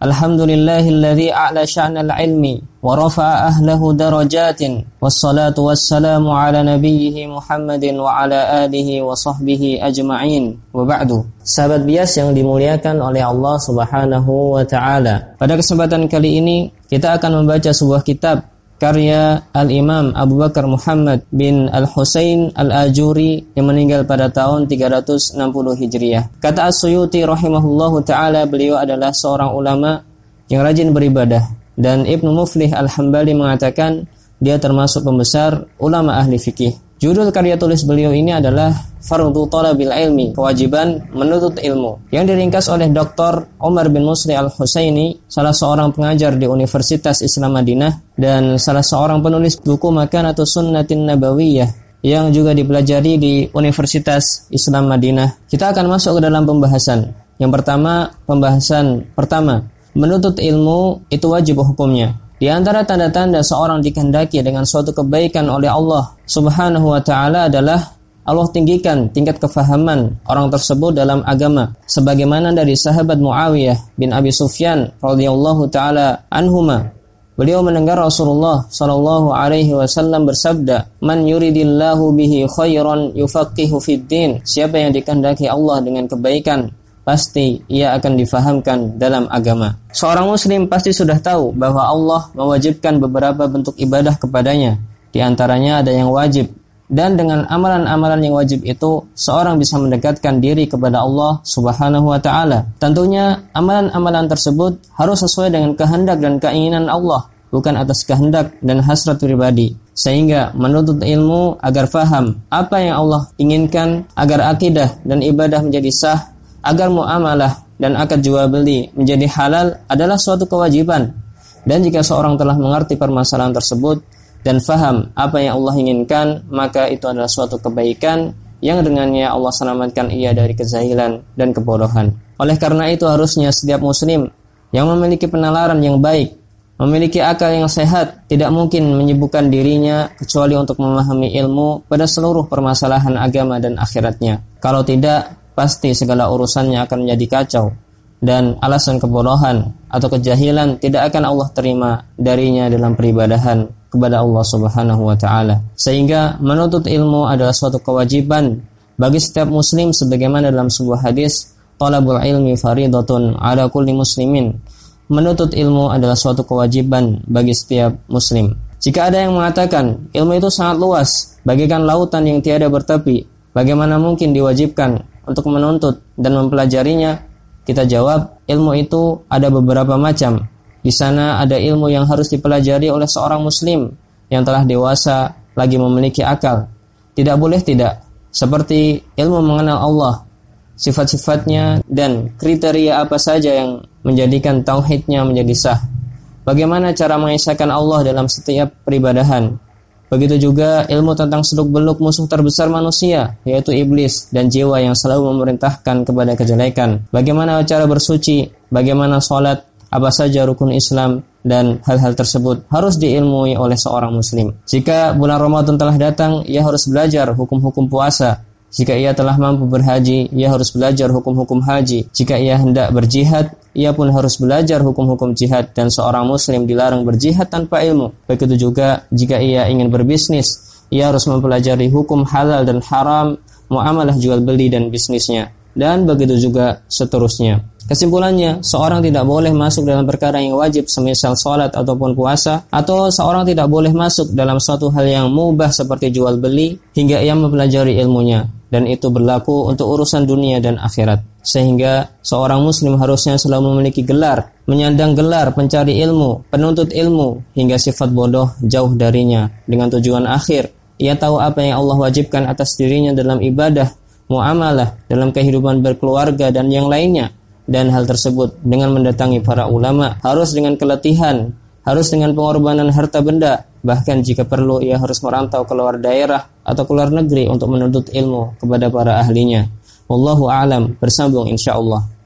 Alhamdulillahilladzi a'la sya'nal ilmi wa rafa'a ahlahu darajatin. Wassalatu wassalamu ala nabiyhi Muhammadin wa ala alihi wa sahbihi ajma'in. Wa ba'du. Sahabat bias yang dimuliakan oleh Allah Subhanahu wa taala. Pada kesempatan kali ini kita akan membaca sebuah kitab karya Al-Imam Abu Bakar Muhammad bin Al-Husain Al-Ajuri yang meninggal pada tahun 360 Hijriah. Kata As-Suyuti rahimahullahu taala beliau adalah seorang ulama yang rajin beribadah dan Ibnu Muflih Al-Hambali mengatakan dia termasuk pembesar ulama ahli fikih. Judul karya tulis beliau ini adalah Fardu Talabil Ilmi, kewajiban menuntut ilmu, yang diringkas oleh Dr. Omar bin Musli Al-Husaini, salah seorang pengajar di Universitas Islam Madinah dan salah seorang penulis buku Makan atau Sunnatin Nabawiyah yang juga dipelajari di Universitas Islam Madinah. Kita akan masuk ke dalam pembahasan. Yang pertama, pembahasan pertama, menuntut ilmu itu wajib hukumnya. Di antara tanda-tanda seorang dikehendaki dengan suatu kebaikan oleh Allah Subhanahu wa taala adalah Allah tinggikan tingkat kefahaman orang tersebut dalam agama sebagaimana dari sahabat Muawiyah bin Abi Sufyan radhiyallahu taala anhuma Beliau mendengar Rasulullah Shallallahu alaihi wasallam bersabda, "Man yuridillahu bihi khairan yufaqihu fid din." Siapa yang dikehendaki Allah dengan kebaikan, pasti ia akan difahamkan dalam agama. Seorang muslim pasti sudah tahu bahwa Allah mewajibkan beberapa bentuk ibadah kepadanya. Di antaranya ada yang wajib dan dengan amalan-amalan yang wajib itu seorang bisa mendekatkan diri kepada Allah Subhanahu wa taala. Tentunya amalan-amalan tersebut harus sesuai dengan kehendak dan keinginan Allah, bukan atas kehendak dan hasrat pribadi. Sehingga menuntut ilmu agar faham apa yang Allah inginkan agar akidah dan ibadah menjadi sah agar muamalah dan akad jual beli menjadi halal adalah suatu kewajiban. Dan jika seorang telah mengerti permasalahan tersebut dan faham apa yang Allah inginkan, maka itu adalah suatu kebaikan yang dengannya Allah selamatkan ia dari kezahilan dan kebodohan. Oleh karena itu harusnya setiap muslim yang memiliki penalaran yang baik, memiliki akal yang sehat, tidak mungkin menyibukkan dirinya kecuali untuk memahami ilmu pada seluruh permasalahan agama dan akhiratnya. Kalau tidak, pasti segala urusannya akan menjadi kacau dan alasan kebodohan atau kejahilan tidak akan Allah terima darinya dalam peribadahan kepada Allah Subhanahu wa taala. Sehingga menuntut ilmu adalah suatu kewajiban bagi setiap muslim sebagaimana dalam sebuah hadis talabul ilmi faridatun ala kulli muslimin. Menuntut ilmu adalah suatu kewajiban bagi setiap muslim. Jika ada yang mengatakan ilmu itu sangat luas, bagikan lautan yang tiada bertepi, bagaimana mungkin diwajibkan untuk menuntut dan mempelajarinya? Kita jawab, ilmu itu ada beberapa macam. Di sana ada ilmu yang harus dipelajari oleh seorang muslim yang telah dewasa lagi memiliki akal. Tidak boleh tidak, seperti ilmu mengenal Allah, sifat-sifatnya dan kriteria apa saja yang menjadikan tauhidnya menjadi sah. Bagaimana cara mengisahkan Allah dalam setiap peribadahan, Begitu juga ilmu tentang seluk-beluk musuh terbesar manusia, yaitu iblis dan jiwa yang selalu memerintahkan kepada kejelekan. Bagaimana cara bersuci, bagaimana sholat, apa saja rukun Islam, dan hal-hal tersebut harus diilmui oleh seorang muslim. Jika bulan Ramadan telah datang, ia harus belajar hukum-hukum puasa, jika ia telah mampu berhaji, ia harus belajar hukum-hukum haji. Jika ia hendak berjihad, ia pun harus belajar hukum-hukum jihad dan seorang muslim dilarang berjihad tanpa ilmu. Begitu juga jika ia ingin berbisnis, ia harus mempelajari hukum halal dan haram, muamalah jual beli dan bisnisnya. Dan begitu juga seterusnya. Kesimpulannya, seorang tidak boleh masuk dalam perkara yang wajib semisal sholat ataupun puasa, atau seorang tidak boleh masuk dalam suatu hal yang mubah seperti jual beli, hingga ia mempelajari ilmunya dan itu berlaku untuk urusan dunia dan akhirat. Sehingga seorang muslim harusnya selalu memiliki gelar, menyandang gelar pencari ilmu, penuntut ilmu, hingga sifat bodoh jauh darinya dengan tujuan akhir. Ia tahu apa yang Allah wajibkan atas dirinya dalam ibadah, muamalah, dalam kehidupan berkeluarga dan yang lainnya. Dan hal tersebut dengan mendatangi para ulama harus dengan keletihan, harus dengan pengorbanan harta benda, bahkan jika perlu ia harus merantau keluar daerah atau keluar negeri untuk menuntut ilmu kepada para ahlinya. Wallahu a'lam. Bersambung insyaallah.